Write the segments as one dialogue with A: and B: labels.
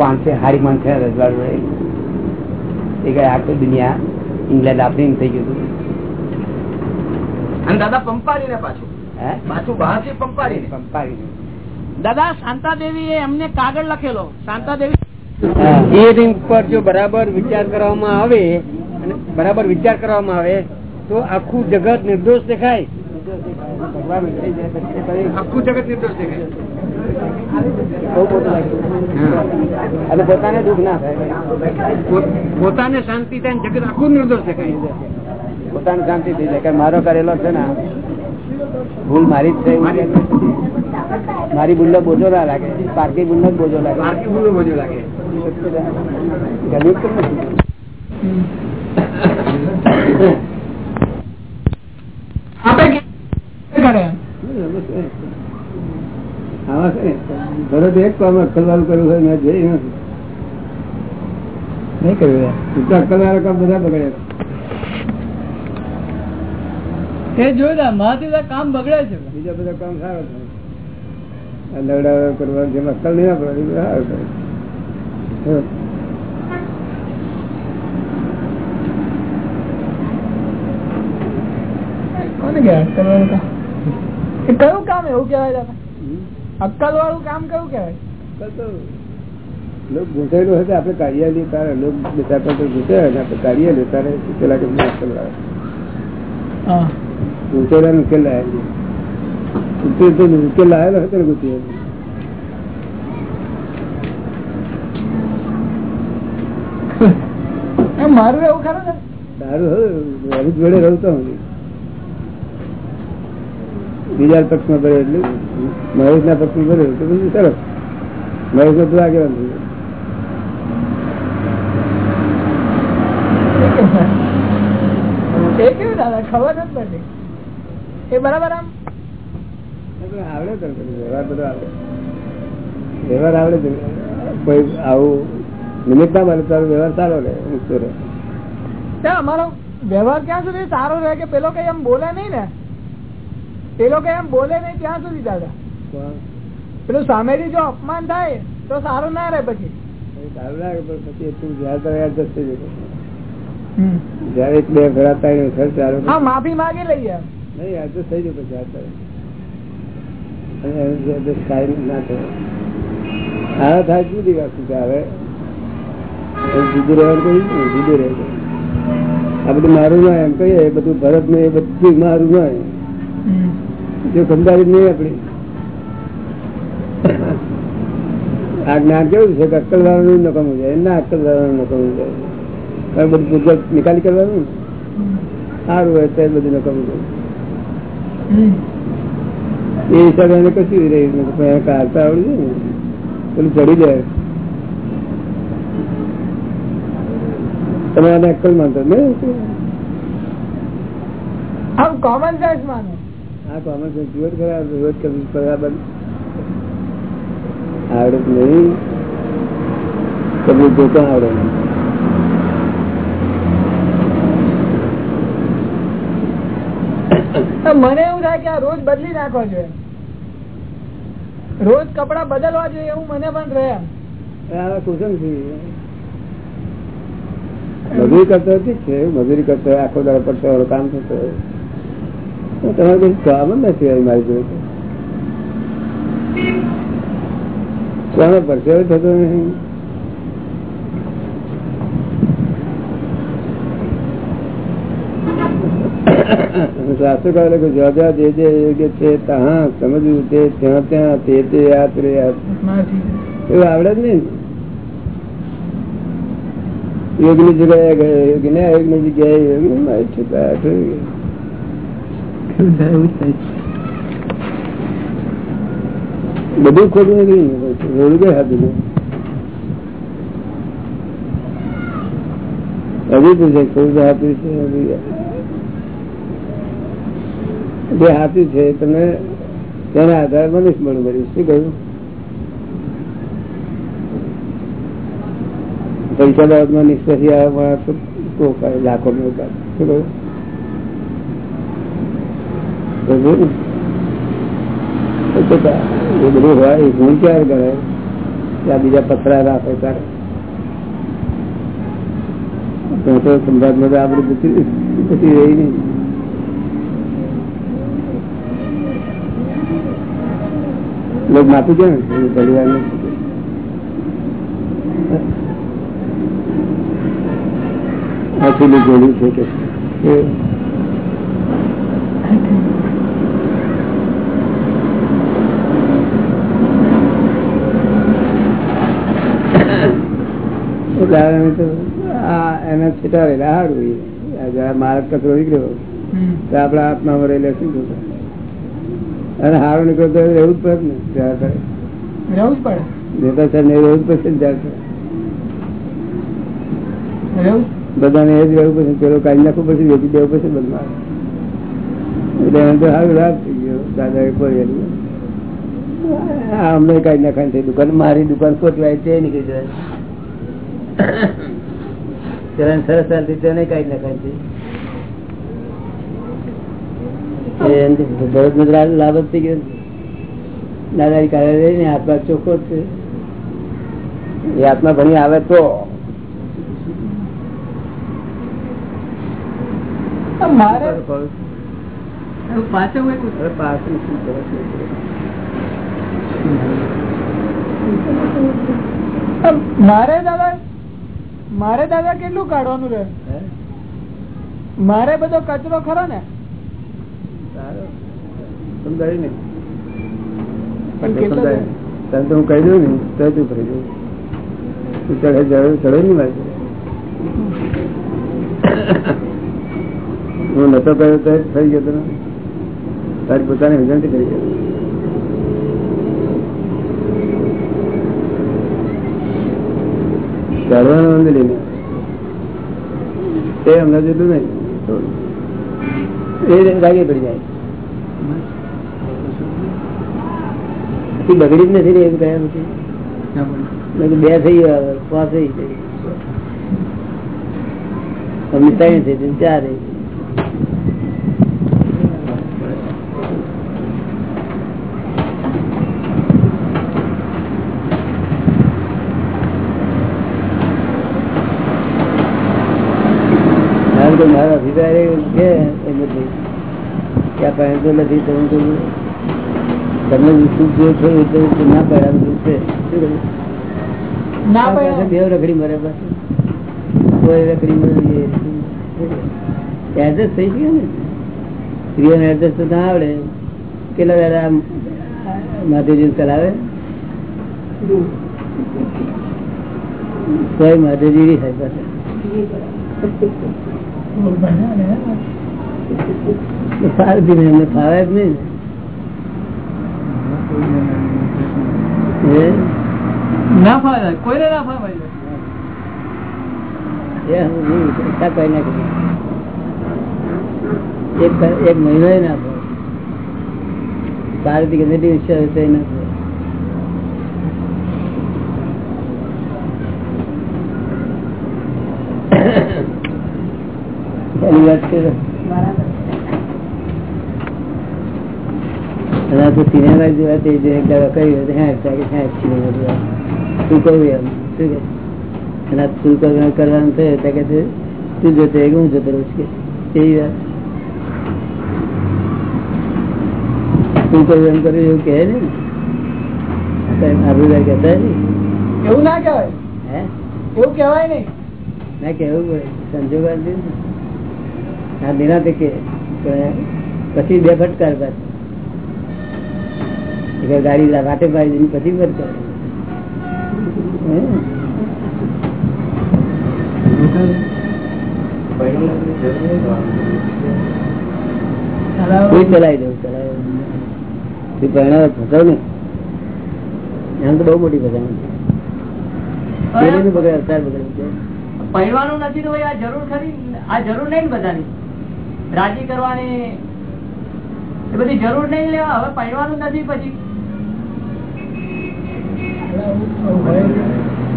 A: પાંચસો હારી માણસે રજવાડું એ કઈ આખી દુનિયા ઇંગ્લેન્ડ આપણી થઈ ગયું
B: અને દાદા પંપારી ને પાછું પાછું બહારથી પંપારી
C: દાદા શાંતા દેવી એ એમને કાગળ લખેલો. શાંતા દેવી
D: એ રિંગ પર જો બરાબર વિચાર કરવામાં આવે અને બરાબર વિચાર કરવામાં આવે તો આખું જગત નિર્દોષ દેખાય.
B: આખું જગત નિર્દોષ દેખાય.
A: અને પોતાને દુઃખ ના થાય
D: પોતાને શાંતિ થાય જગત આખું નિર્દોષ દેખાય
A: પોતાને શાંતિ થઈ જાય કે મારો કરેલો છે ને ભૂલ મારી જ છે મારી ભૂલ બોજો ના લાગે પાર્કી ભૂલ બોજો લાગે
B: પાર્કી ભૂલો બોજો લાગે
A: ગમ્યું કે નથી?
D: આવા છે તરત એક કામ અક્કલવાળું કર્યું હોય મેં જોઈ નથી.
A: નહીં કર્યું
D: અક્કલવાળા કામ બધા બગડ્યા
C: એ જોયેલા મહાદેવ કામ બગડે છે.
D: બીજા બધા કામ સારા થાય આ લવડાવા કરવા જેમ અક્કલ નહીં.
C: કોને અક્કલ કામ? કયું કામ એવું કહેવાય દાદા અક્કલ વાળું કામ કયું
D: કેવાય લોક ઘૂંસાયેલું હશે આપડે કાઢીએ લઈએ તારે લોક બધા પર ઘૂસે આપણે કાઢીએ લઈએ તારે પેલા કે અક્કલ
C: હા.
D: ઉકેલ લાયા ઉકેલ લાયેલો હતો ને ગુચી
C: મારું એવું ખરું ને?
D: તારું હવે મારી જોડે રહું તો હું બીજા પક્ષમાં ભર્યો એટલે મહેશ ના પક્ષમાં ભરે તો બધું સરસ. મહેશ બધું આગળ
C: કેવું ખબર જ પડતી? એ બરાબર આમ?
D: આવડે વ્યવહાર બધો આવડે. વ્યવહાર આવડે કોઈ આવું નિમિત્ત ના મળે તારો વ્યવહાર સારો રહે મુક્તો રહે.
C: અમારો વ્યવહાર ક્યાં સુધી સારો રહે કે પેલો કઈ એમ બોલે નહીં ને? પેલો લોકો એમ બોલે નહીં ત્યાં સુધી દાદા. પેલું સામેથી જો અપમાન થાય તો સારું ના રહે પછી.
D: સારું ના રહે પછી જશે જયારે એક બે ચાલુ
C: હા માફી માંગી લઈએ
D: નહીં એડજસ્ટ થઈ જશે પછી થાય ના થાય. આ થાય જુદી વાત છે હવે. એ જુદું રહેવાનું કહ્યું જુદું રહે આ બધું મારું ના એમ કહીએ બધું ભરત ને એ બધું મારું ના જો સમજાવી નહીં આપણી. આ જ્ઞાન કેવું છે કે અક્કલ વાળાનું નકમું છે એમના અક્કલ વાળાનું નકમું છે બધું ગુજરાત નિકાલી કરવાનું સારું હોય તો બધું નકમું છે એ હિસાબે એને કશું રહી નથી. પણ કાઢતા આવડ્યું ને. પેલું ચડી જાય. તમે આને અક્કલ માનતો ને
C: આમ કોમન સેન્સ માનો
D: આ કોમન સેન્સ વિરોધ તો વિરોધ રોજ બરાબર. આવડે નહીં. કબૂલ જોતા આવડે
C: મને એવું થાય કે આ રોજ બદલી નાખવા જોઈએ. રોજ કપડા બદલવા જોઈએ એવું મને પણ
D: રહ્યા છે. મજૂરી કરતો છે મજૂરી કરતો આખો દાડો પડતો કામ થતો હોય. તમારે કઈ કામ જ નથી મારી જોડે કોને પરસેવો થતો નહીં જ્યાં જે જે યોગ્ય છે ત્યાં સમજવું તે ત્યાં ત્યાં તે તે યાદ રે એવું આવડે જ નહીં. યોગની જગ્યાએ ગયો યોગી ને જગ્યાએ યોગી મારી થઈ બધું ખોટું નથી રોડ ગઈ હતું હજુ છે ખોટું હાથું છે જે હાથું છે, તમે તેના આધારે મનુષ્ય મળું મળ્યું શું કહ્યું? પૈસા બાબતમાં તો લાખો નો શું કહ્યું? સમજ્યું ને? તો તા- એ બધું હોય, એ ગુણ ક્યારે કરે? ત્યાં બીજા પથરા રાખે ત્યારે. તો તો સંભાળ બધા આપણે પછી પછી રહી નહીં. લોક માથું કેમ પરિવાર અસલી ગોળી છે કે એ તો આ એના હારું કચરો નીકળ્યો. તો આપડા હાથમાં વરેલા શું થતું? અને હારો નીકળ્યો તો રહેવું જ પડે ને ત્યાં કરે
C: રહેવું જ પડે.
D: નેતા સાહેબ ને રહેવું પડશે ને ત્યાં બધાને એ જ રહેવું પડશે પેલો કાઢી નાખવું પડશે વેચી દેવું પડશે બધા એટલે એને તો સારું લાભ થઈ ગયો દાદા આ અમને કાઢી નાખવાની થઈ દુકાન મારી દુકાન ખોટવાય તે નીકળી જાય. ત્યારે સરસ ચાલતી તેને કાઢી નાખવાની થઈ એ ભરત નો લાભ થઈ ગયો. દાદાની કાઢે રહી ને આત્મા ચોખ્ખો છે એ આત્મા ભણી આવે તો.
C: મારે પાછળ એક
D: પાછું શું કરે? છે?
C: મારે દાદા મારે દાદા કેટલું કાઢવાનું રહે? મારે બધો કચરો ખરો ને.
D: સમજાયું ને?
C: પણ
D: હું કહી દઉં ને તો તું કરી દઉં. તું ચડે ચડે ચડે ને મારે. હું નતો કર્યો તો થઈ ગયો તને તારી પોતાની વિનંતી કરી. ગયો એ એ લાગે પડી જાય. બગડી જ નથી એવું કયા મેં બે થઈ ગયા, પાંચ થઈ ગઈ અમને ત્રણ થઈ ચાર થઈ ગઈ. કારણ કે મારો અભિપ્રાય એવું છે એમ જ નહીં. કે આ નથી તો હું તમે સુખ જો છો એ ના બધું છે બેવ રખડી મરે બસ કોઈ રખડી મરે એડજસ્ટ થઈ ગયું ને? સ્ત્રીઓને એડજસ્ટ તો ના આવડે. કેટલા આમ માધુજી ચલાવે કોઈ માધુજી થાય પાસે ફાવે જ નહીં. ને.
C: ફાવે કોઈને ના ફાવે?
D: કરી. એક મહિનો ના ફાવે. ભારતી ગમે તે ઈચ્છા હોય તો ના થાય એની વાત છે અને સિનેમા જોવા તે જે દાડો કહ્યું હતું, કે હા, સિનેમા જોવા. શું એમ શું કે અને આ શું કરવાનું કરવાનું થયું તો કે તું જોતો હું જોતો રહું કે એવી વાત શું કરવું એમ કર્યું એવું કહે ને આબરૂદાર કહેતા નહીં
C: એવું ના કહેવાય.
D: હે?
C: એવું કહેવાય નહીં.
D: ના કેવું પડે. સંજોગ આ દે ને. નિરાતે કે કે પછી બે ફટકાર પાછી ગાડી વાટે પાડી પછી ફટકાર હે? કોઈ ચલાવી દઉં ચલાવી પરણાવે ફસાવ ને એમ તો બહુ મોટી પેલીનું બગડે અવતાર બગડે
E: પહેરવાનું નથી તો આ જરૂર ખરી? આ જરૂર નહીં બધાની? રાજી કરવાની એ બધી જરૂર નહીં લેવા હવે પહેરવાનું નથી પછી.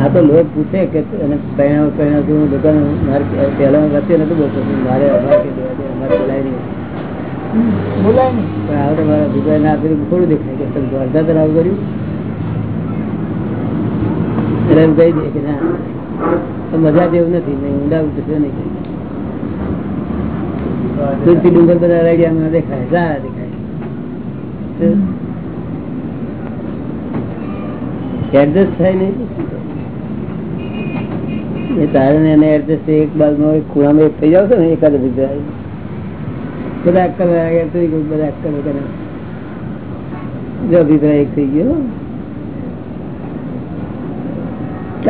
D: હા તો લોક પૂછે કે તું દુકાન મારે પહેલા વચ્ચે નતું બોલતો મારે અમારે નહીં.
C: બોલાય નહીં.
D: પણ આવડે મારા અભિપ્રાય ના આપેલું થોડું દેખાય કે તમે અડધા તર આવું કર્યું. એટલે એમ કહી દે કે ના મજા જેવું નથી નહીં ઊંડા ઉતરશે નહીં. તુલસી ડુંગર બધા રેડિયામાં દેખાય સારા દેખાય. એડજસ્ટ થાય નહીં એ તારે એને એડજસ્ટ એક બાજુમાં ખૂણામાં એક થઈ જાવ છો ને એકાદ અભિપ્રાય બધા અક્કલ બધા અક્કલ વગર જો અભિપ્રાય એક થઈ ગયો.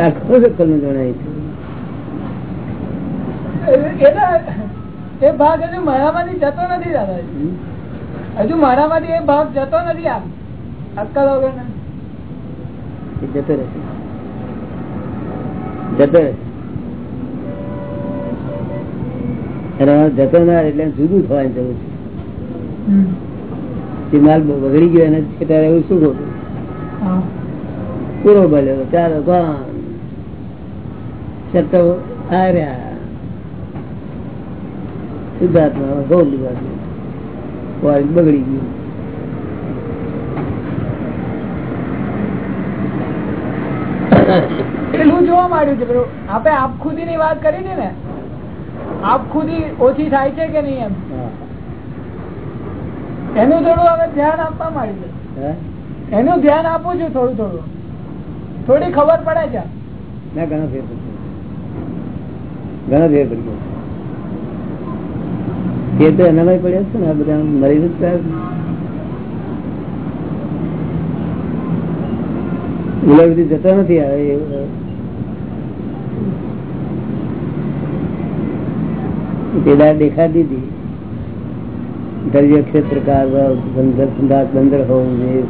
D: આખો જ અક્કલનું જણાય છે.
C: એ ભાગ હજુ મારામાંથી જતો નથી દાદા
D: હમ?
C: હજુ મારામાંથી એ ભાગ જતો નથી આમ અક્કલ વગર
D: જતો રહેશે. જતો રહેશે. અને જતો ના એટલે જુદું થવાની જરૂર છે. એ માલ બગડી ગયો એને છેટા એવું શું ખોટું? પૂરો ભલે ચાલો કોણ છતો બગડી ગયું
C: પેલું જોવા માંડ્યું છે પેલું આપણે આપની વાત કરી હતી ને આપ ઓછી થાય છે કે નહીં એમ. એનું થોડું હવે ધ્યાન આપવા માંડ્યું? છે. એનું ધ્યાન આપું છું થોડું થોડું. થોડી ખબર પડે છે.
D: ઘણો ફેર ઘણા ઘણો ફેર પડી. ગયો ફેર તો એનામાં પડ્યા છે ને આ બધા મરી જતા બધી જતા નથી આવે પેલા દેખા દીધી. દરિયા ક્ષેત્ર કાર બંદર સંદાસ બંદર હોવું જોઈએ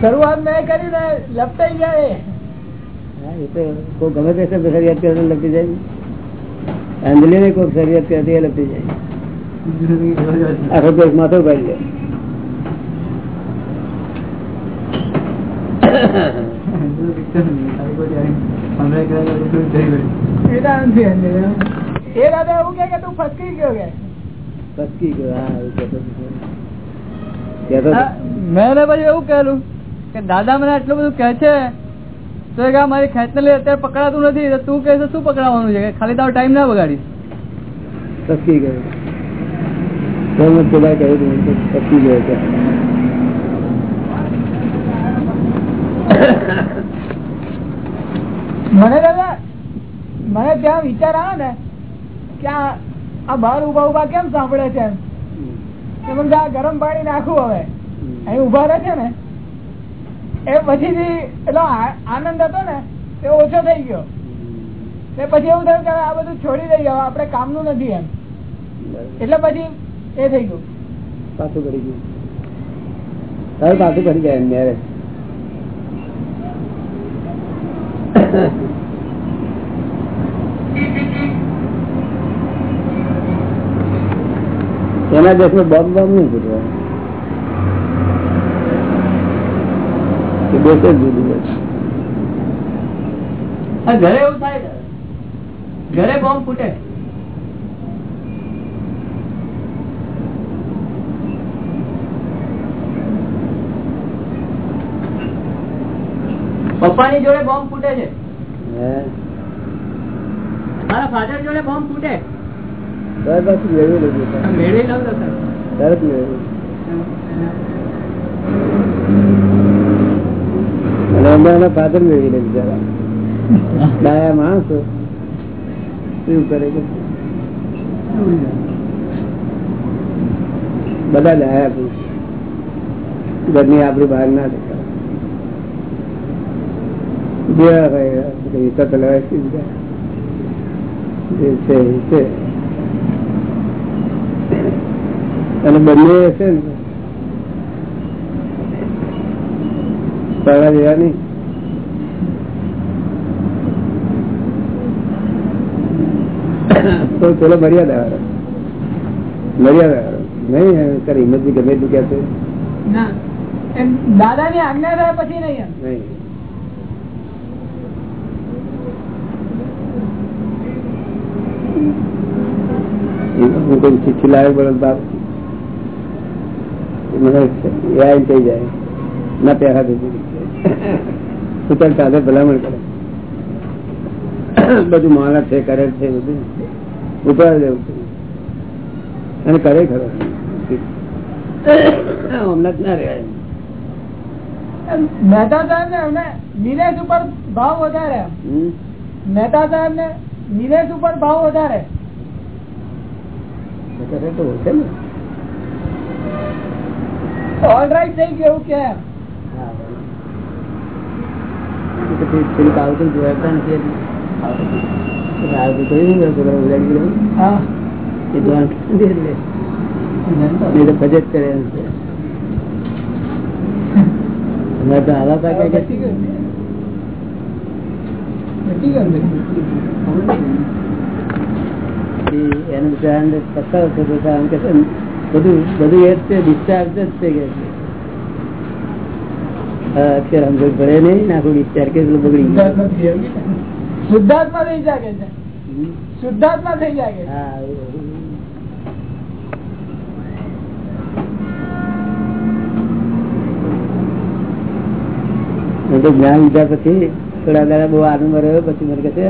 C: શરૂઆત મેં કરી ને લપટાઈ જાય.
D: હા, એ તો કોઈ ગમે તે તો લપટી જાય અંજલી ને કોઈ શરીર ત્યાંથી એ લપટી જાય. આખો દેશ માથો પાડી લે.
E: મેં એવું કહેલું કે દાદા મને આટલું બધું કે છે તો એ મારી ખેંચ ને અત્યારે પકડાતું નથી તો તું કહે શું પકડાવાનું છે? ખાલી તારો ટાઈમ ના બગાડીશ.
D: ફસકી ગયો પેલા કહ્યું ગયો
C: મને દાદા મને ત્યાં વિચાર આવે ને કે આ બાર બહાર ઊભા ઊભા કેમ સાંભળે છે એમ? ગરમ પાણી નાખવું હવે. અહીં ઊભા રહે છે ને એ પછી એટલો આનંદ હતો ને તે ઓછો થઈ ગયો. તે પછી એવું થયું કે આ બધું છોડી દઈએ આપડે કામનું નથી એમ. એટલે પછી એ થઈ ગયું.
D: પાછું કરી ગયું. હવે પાછું એના દેશમાં બોમ્બ બોમ્બ નહીં ફૂટવા. એ દેશ જ જુદું છે.
E: ઘરે એવું થાય ઘરે બોમ્બ ફૂટે? પપ્પાની જોડે બોમ્બ ફૂટે છે? મારા ફાધર જોડે બોમ્બ ફૂટે?
D: મેળવી
E: મેળવી લઉં
D: તરત મેળવ્યું અને ના પાદર મેળવી લે બિચારા. ડાયા માણસો. શું કરે બધા ડાયા પુરુષ. ઘરની આપડી બહાર ના અને બંને હશે ને. પડવા જેવા નહીં તો પેલો મર્યાદા વાળો. મર્યાદા વાળો. નહીં તારી હિંમત ગમે તું કે
C: છે એમ દાદાની આજ્ઞા થાય પછી નહીં એમ.
D: નહીં. કોઈ ચિઠ્ઠી લાવે બળદ બાપ. મને યાદ થઈ જાય. ના પહેરા દે. પોતાની સાથે ભલામણ કરે. બધું માણસ છે કરે છે બધું. ઉપાડ દેવું અને કરે ખરો. હમણાં ના રહેવાય
C: મહેતા સાહેબ ને એમને નિલેશ ઉપર ભાવ વધારે? મહેતા સાહેબ ને નિલેશ ઉપર ભાવ વધારે. ઓલરાઈટ થઈ ગયું કે
D: આવતું જોયા નથી બધું બધું એ જ છે ડિસ્ચાર્જ જ છે કે અક્ષર સમજ ભરે નહીં નાખું ડિસ્ચાર્જ કે બગડી.
C: શુદ્ધાત્મા થઈ જાગે છે. શુદ્ધાત્મા થઈ જાગે
D: હા, એવું. તો જ્ઞાન લીધા પછી થોડા દાડા બહુ આનંદ રહ્યો પછી મને કહે છે